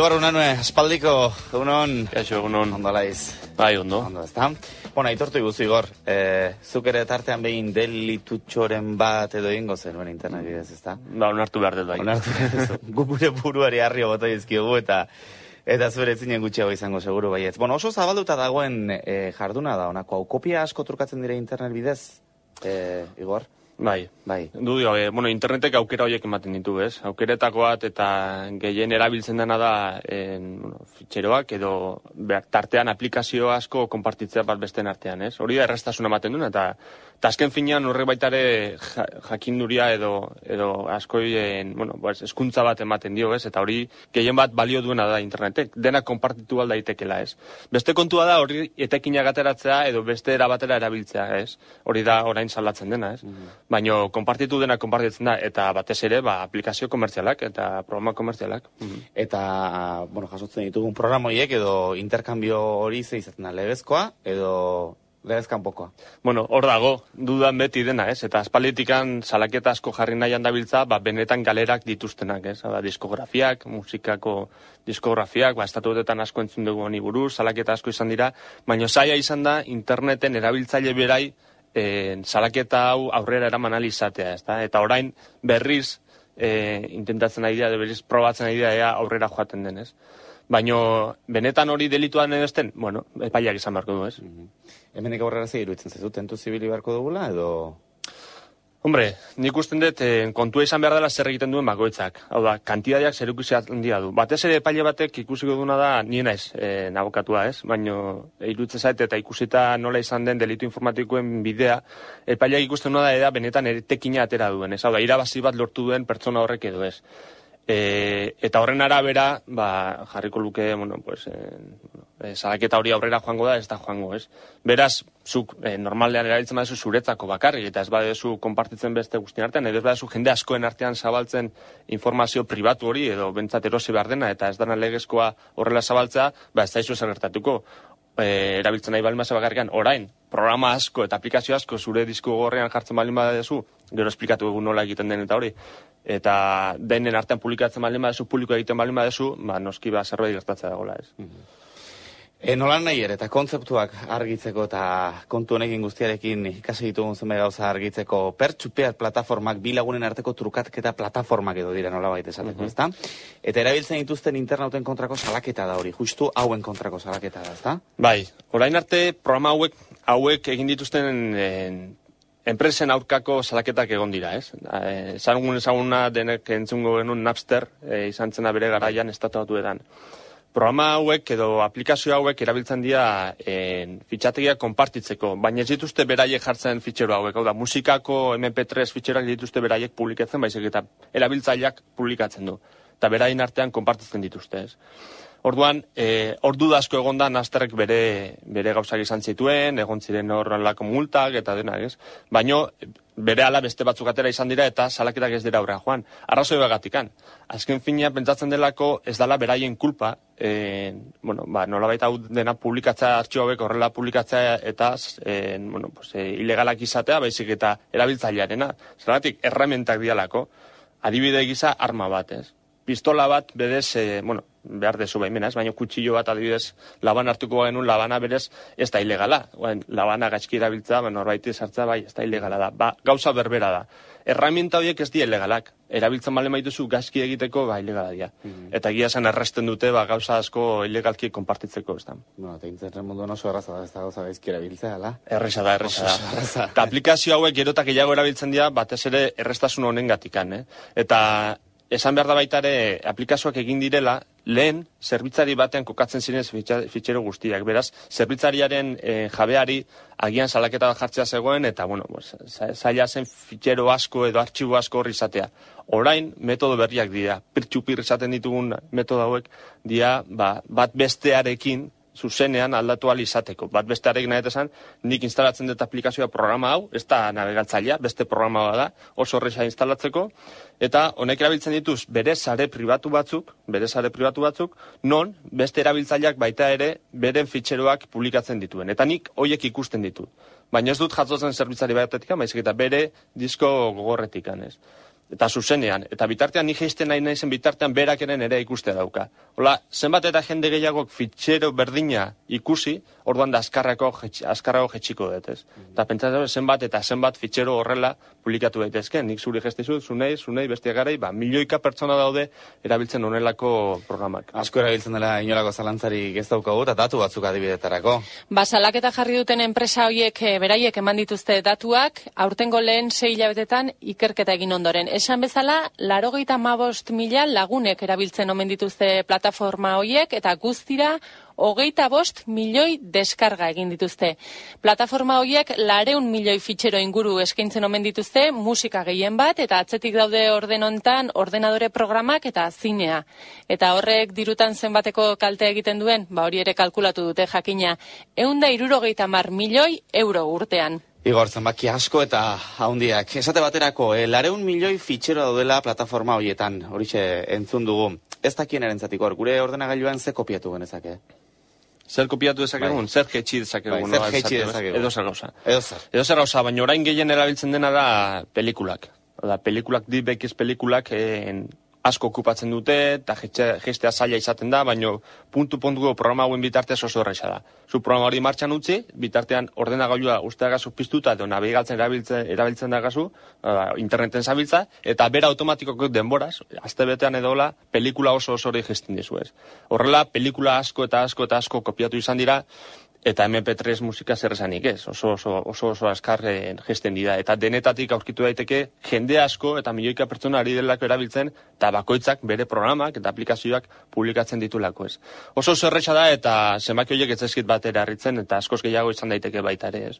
Igor, unanue, espaldiko, unon... Kaixo, egunon. Ondo laiz. Bai, ondo. Ondo, ezta? Bueno, aitortu iguzu, Igor. E, zuk ere tartean behin delitutxoren bat edo ingo zenuen internet bidez, ezta? Ba, onartu behar dut bai. Onartu behar Gu gure buruari harrio bota izkigu eta eta zure zinen gutxiago izango seguru baietz. Bueno, oso zabalduta dagoen e, jarduna da, honako, hau kopia asko trukatzen dire internet bidez, e, Igor? Bai. Bai. Du dio, e, bueno, internetek aukera horiek ematen ditu, ez? Aukeretako bat eta gehien erabiltzen dena da en, bueno, fitxeroak edo behar, tartean aplikazio asko konpartitzea bat besten artean, ez? Hori da errastasuna ematen duen eta eta azken finean horre baitare ja, jakinduria edo edo askoien, bueno, pues, eskuntza bat ematen dio, ez? Eta hori gehien bat balio duena da internetek, dena konpartitu alda daitekela, ez? Beste kontua da hori etekina gateratzea edo beste erabatera erabiltzea, ez? Hori da orain salatzen dena, ez? Mhm. Baino konpartitu dena konpartitzen da eta batez ere ba aplikazio komertzialak eta programa komertzialak. Eta, bueno, jasotzen ditugun programa horiek edo interkambio hori ze izaten da, legezkoa edo legezkanpokoa. Bueno, hor dago, dudan beti dena, ez? Eta aspalditikan salaketa asko jarri nahian dabiltza, ba, benetan galerak dituztenak, ez? Ba, diskografiak, musikako diskografiak, ba, estatuetetan asko entzun dugu honi buruz, salaketa asko izan dira, baino zaila izan da interneten erabiltzaile berai eh, salaketa hau aurrera eraman alizatea, ez da? Eta orain berriz eh, intentatzen ari dira, berriz probatzen ari dira ea aurrera joaten denez. Baino, benetan hori delituan edesten, bueno, epaiak izan beharko du, ez? Hemenik aurrera ze iruditzen zezu, tentu zibili beharko dugula edo... Hombre, nik usten dut, eh, kontua izan behar dela zer egiten duen bakoitzak. Hau da, kantidadiak zer handia du. Batez ere epaile batek ikusiko duna da, nien naiz, eh, nabokatua ez, baino e, iruditzen zait eta ikusita nola izan den delitu informatikoen bidea, epaileak ikusten duna da, eda benetan etekina atera duen, ez? Hau da, irabazi bat lortu duen pertsona horrek edo ez. E, eta horren arabera, ba, jarriko luke, bueno, pues, e, e, salaketa hori aurrera joango da, ez da joango, ez? Beraz, zuk e, normalean erabiltzen badezu zuretzako bakarrik, eta ez badezu konpartitzen beste guztien artean, edo ez badezu jende askoen artean zabaltzen informazio pribatu hori, edo bentsat erosi behar dena, eta ez dana legezkoa horrela zabaltzea, ba, ez da izu zer gertatuko. E, erabiltzen nahi balima bakarrikan, orain, programa asko eta aplikazio asko zure disko gorrean jartzen balin badezu, gero esplikatu egun nola egiten den eta hori, eta denen artean publikatzen baldin badezu, publiko egiten baldin badezu, ba, noski ba, zerbait gertatzea dagoela ez. E, nolan nahi ere, eta kontzeptuak argitzeko eta kontu honekin guztiarekin ikasi ditugun zenbait gauza argitzeko pertsupeat plataformak, bi lagunen arteko trukatketa plataformak edo dira nola baita esateko, ezta? Eta erabiltzen dituzten internauten kontrako salaketa da hori, justu hauen kontrako salaketa da, ezta? Bai, orain arte programa hauek, hauek egin dituzten en, enpresen aurkako salaketak egon dira, ez? Eh, Ezagun ezaguna denek entzungo genuen Napster, e, izan zena bere garaian estatu edan. Programa hauek edo aplikazio hauek erabiltzen dira en, fitxategiak konpartitzeko, baina ez dituzte beraiek jartzen fitxero hauek, hau da, musikako MP3 fitxeroak dituzte beraiek publikatzen, baizik eta erabiltzaileak publikatzen du. Eta beraien artean konpartitzen dituzte, ez? Orduan, e, ordu da asko egonda Nasterrek bere, bere gauzak izan zituen, egon ziren horrelako multak eta dena, ez? Baino, bere ala beste batzuk atera izan dira eta salaketak ez dira aurrean joan. Arrazoi bagatikan. Azken fina pentsatzen delako ez dala beraien kulpa, e, bueno, ba, nolabait hau dena publikatzea artxio horrela publikatzea eta e, bueno, pues, e, ilegalak izatea, baizik eta erabiltzailearena. Zergatik, erramentak dialako, adibide gisa arma bat, ez? Pistola bat bedez, e, bueno, behar dezu baimena, ez? baina kutsillo bat adibidez laban hartuko genuen labana berez ez da ilegala. Oen, labana gaizki erabiltza, ba, norbaiti sartza bai, ez da ilegala da. Ba, gauza berbera da. Erraminta horiek ez di ilegalak. Erabiltzen bale maituzu gaizki egiteko, ba, ilegala dira. Eta egia zen erresten dute, ba, gauza asko ilegalki konpartitzeko, ez da. Bueno, eta internet mundu oso erraza da, ez da gauza gaizki erabiltzea, ala? Erresa da, erresa da. Eta aplikazio hauek gerotak gehiago erabiltzen dira, batez ere errestasun honen gatikan, eh? Eta esan behar da baita ere aplikazioak egin direla, lehen zerbitzari batean kokatzen ziren fitxero guztiak. Beraz, zerbitzariaren eh, jabeari agian salaketa bat jartzea zegoen, eta, bueno, pues, za- zaila zen fitxero asko edo artxibo asko horri izatea. Orain, metodo berriak dira. Pirtxupir izaten ditugun metodo hauek, dira, ba, bat bestearekin, zuzenean aldatu ahal izateko. Bat bestearekin nahi esan, nik instalatzen dut aplikazioa programa hau, ez da navegatzailea, beste programa da, oso horreza instalatzeko, eta honek erabiltzen dituz bere sare pribatu batzuk, bere sare pribatu batzuk, non beste erabiltzaileak baita ere beren fitxeroak publikatzen dituen. Eta nik hoiek ikusten ditut. Baina ez dut jatzotzen zerbitzari batetik, baizik eta bere disko gogorretik, ez. Eta zuzenean, eta bitartean ni geisten nahi naizen bitartean berakeren ere ikustea dauka. Hola, zenbat eta jende gehiagok fitxero berdina ikusi, orduan da askarrako askarrago jetxiko dut, ez? Eta pentsatzen zenbat eta zenbat fitxero horrela publikatu daitezke, nik zuri gestizu, zunei, zunei, bestia garai, ba, milioika pertsona daude erabiltzen honelako programak. Asko erabiltzen dela inolako zalantzari ez daukagu, eta datu batzuk adibidetarako. Ba, salaketa jarri duten enpresa horiek eh, beraiek eman dituzte datuak, aurtengo lehen sei hilabetetan ikerketa egin ondoren esan bezala, larogeita mabost mila lagunek erabiltzen omen dituzte plataforma hoiek eta guztira hogeita bost milioi deskarga egin dituzte. Plataforma hoiek lareun milioi fitxero inguru eskaintzen omen dituzte, musika gehien bat, eta atzetik daude ordenontan ordenadore programak eta zinea. Eta horrek dirutan zenbateko kalte egiten duen, ba hori ere kalkulatu dute jakina, eunda irurogeita mar milioi euro urtean. Igor, zenbaki asko eta haundiak. Esate baterako, e, lareun milioi fitxero daudela plataforma horietan, horixe entzun dugu. Ez dakien erentzatiko, gure ordenagailuan ze kopiatu genezake? Zer kopiatu dezakegun, bai. zer jetxi dezakegun. Bai, zer jetxi dezakegun. Edo zer gauza. Edo zer. Edo zer gauza, baina orain gehien erabiltzen dena da pelikulak. Da, pelikulak, di bekiz pelikulak, en, asko okupatzen dute, eta gestea zaila izaten da, baino puntu puntuko programa hauen bitarteaz oso horreixa da. Zu programa hori martxan utzi, bitartean ordenagailua usteagazu piztuta, edo nabigatzen erabiltzen, erabiltzen da gazu, interneten zabiltza, eta bera automatikoko denboraz, azte betean edola, pelikula oso oso hori gestin dizu ez. Horrela, pelikula asko eta asko eta asko kopiatu izan dira, eta MP3 musika zer esanik ez, oso oso, oso, oso askarren gesten dira. Eta denetatik aurkitu daiteke jende asko eta milioika pertsona ari delako erabiltzen eta bakoitzak bere programak eta aplikazioak publikatzen ditulako ez. Oso erresa da eta zenbaki horiek ez batera harritzen eta askoz gehiago izan daiteke baita ere ez.